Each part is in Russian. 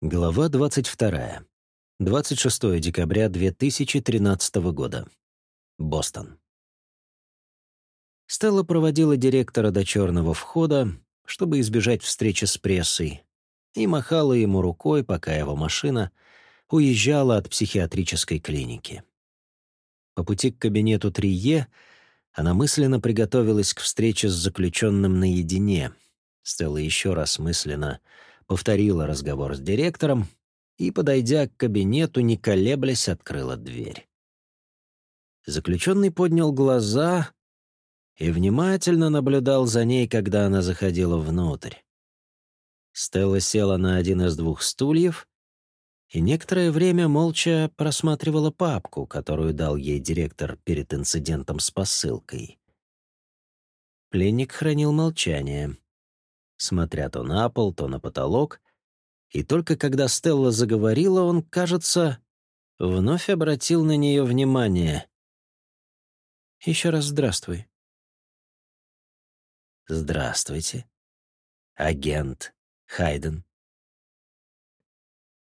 Глава 22. 26 декабря 2013 года. Бостон. Стелла проводила директора до черного входа, чтобы избежать встречи с прессой, и махала ему рукой, пока его машина уезжала от психиатрической клиники. По пути к кабинету 3Е она мысленно приготовилась к встрече с заключенным наедине. Стелла еще раз мысленно повторила разговор с директором и, подойдя к кабинету, не колеблясь, открыла дверь. Заключенный поднял глаза и внимательно наблюдал за ней, когда она заходила внутрь. Стелла села на один из двух стульев и некоторое время молча просматривала папку, которую дал ей директор перед инцидентом с посылкой. Пленник хранил молчание смотря то на пол, то на потолок, и только когда Стелла заговорила, он, кажется, вновь обратил на нее внимание. «Еще раз здравствуй». «Здравствуйте, агент Хайден».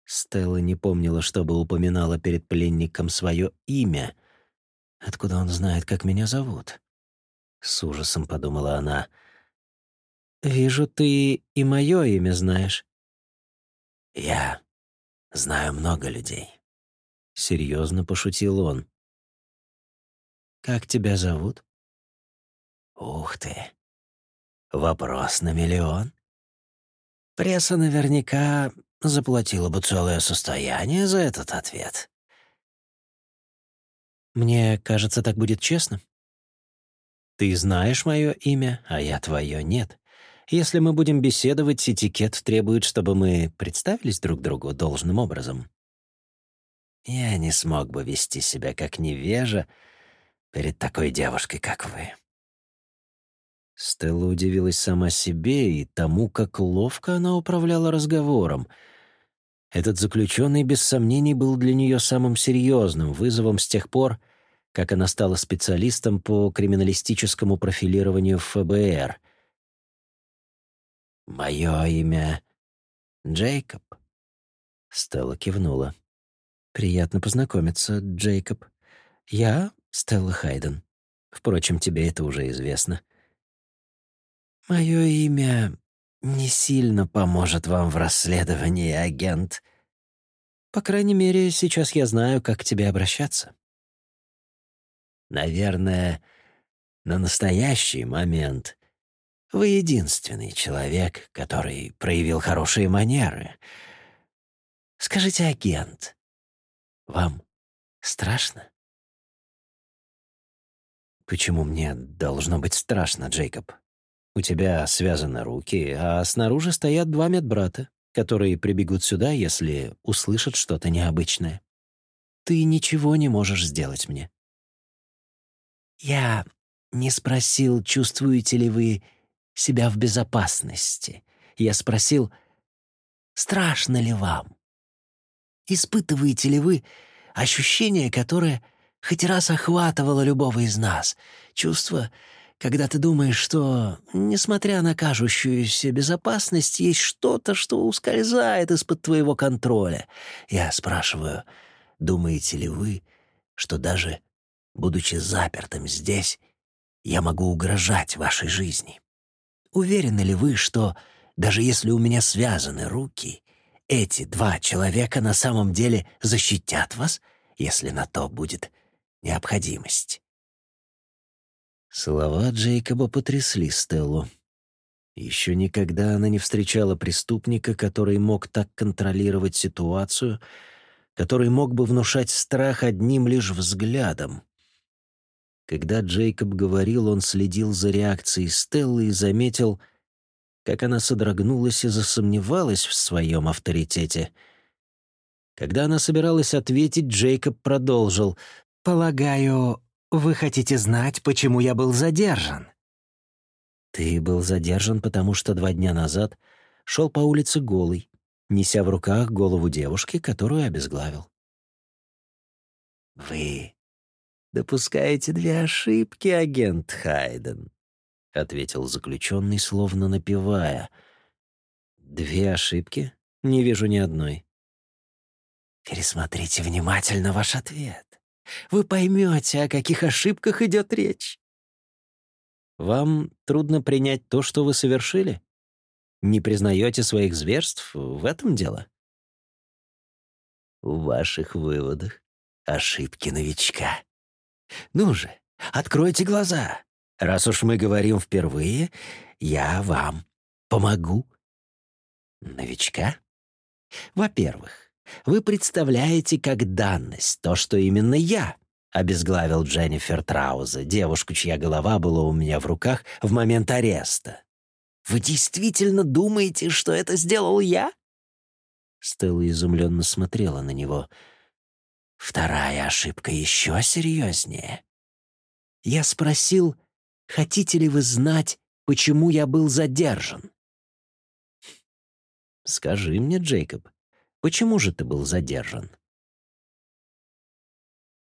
Стелла не помнила, чтобы упоминала перед пленником свое имя. «Откуда он знает, как меня зовут?» С ужасом подумала она — «Вижу, ты и мое имя знаешь». «Я знаю много людей», — серьезно пошутил он. «Как тебя зовут?» «Ух ты! Вопрос на миллион. Пресса наверняка заплатила бы целое состояние за этот ответ». «Мне кажется, так будет честно. Ты знаешь мое имя, а я твое нет. Если мы будем беседовать, этикет требует, чтобы мы представились друг другу должным образом. Я не смог бы вести себя как невежа перед такой девушкой, как вы. Стелла удивилась сама себе и тому, как ловко она управляла разговором. Этот заключенный, без сомнений, был для нее самым серьезным вызовом с тех пор, как она стала специалистом по криминалистическому профилированию в ФБР — «Мое имя Джейкоб?» Стелла кивнула. «Приятно познакомиться, Джейкоб. Я Стелла Хайден. Впрочем, тебе это уже известно». «Мое имя не сильно поможет вам в расследовании, агент. По крайней мере, сейчас я знаю, как к тебе обращаться». «Наверное, на настоящий момент вы единственный человек, который проявил хорошие манеры. Скажите, агент, вам страшно? Почему мне должно быть страшно, Джейкоб? У тебя связаны руки, а снаружи стоят два медбрата, которые прибегут сюда, если услышат что-то необычное. Ты ничего не можешь сделать мне. Я не спросил, чувствуете ли вы себя в безопасности. Я спросил, страшно ли вам? Испытываете ли вы ощущение, которое хоть раз охватывало любого из нас? Чувство, когда ты думаешь, что, несмотря на кажущуюся безопасность, есть что-то, что ускользает из-под твоего контроля. Я спрашиваю, думаете ли вы, что даже будучи запертым здесь, я могу угрожать вашей жизни? Уверены ли вы, что даже если у меня связаны руки, эти два человека на самом деле защитят вас, если на то будет необходимость?» Слова Джейкоба потрясли Стеллу. Еще никогда она не встречала преступника, который мог так контролировать ситуацию, который мог бы внушать страх одним лишь взглядом. Когда Джейкоб говорил, он следил за реакцией Стеллы и заметил, как она содрогнулась и засомневалась в своем авторитете. Когда она собиралась ответить, Джейкоб продолжил. «Полагаю, вы хотите знать, почему я был задержан?» «Ты был задержан, потому что два дня назад шел по улице голый, неся в руках голову девушки, которую обезглавил». «Вы допускаете две ошибки, агент Хайден», — ответил заключенный, словно напевая. «Две ошибки?» Не вижу ни одной. Пересмотрите внимательно ваш ответ. Вы поймете, о каких ошибках идет речь. Вам трудно принять то, что вы совершили? Не признаете своих зверств? В этом дело? В ваших выводах ошибки новичка. Ну же, откройте глаза. Раз уж мы говорим впервые, я вам помогу. Новичка? Во-первых, вы представляете как данность то, что именно я обезглавил Дженнифер Трауза, девушку, чья голова была у меня в руках в момент ареста. Вы действительно думаете, что это сделал я? Стелла изумленно смотрела на него. Вторая ошибка еще серьезнее. Я спросил, хотите ли вы знать, почему я был задержан? Скажи мне, Джейкоб, почему же ты был задержан?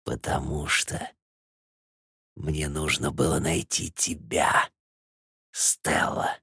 Потому что мне нужно было найти тебя, Стелла.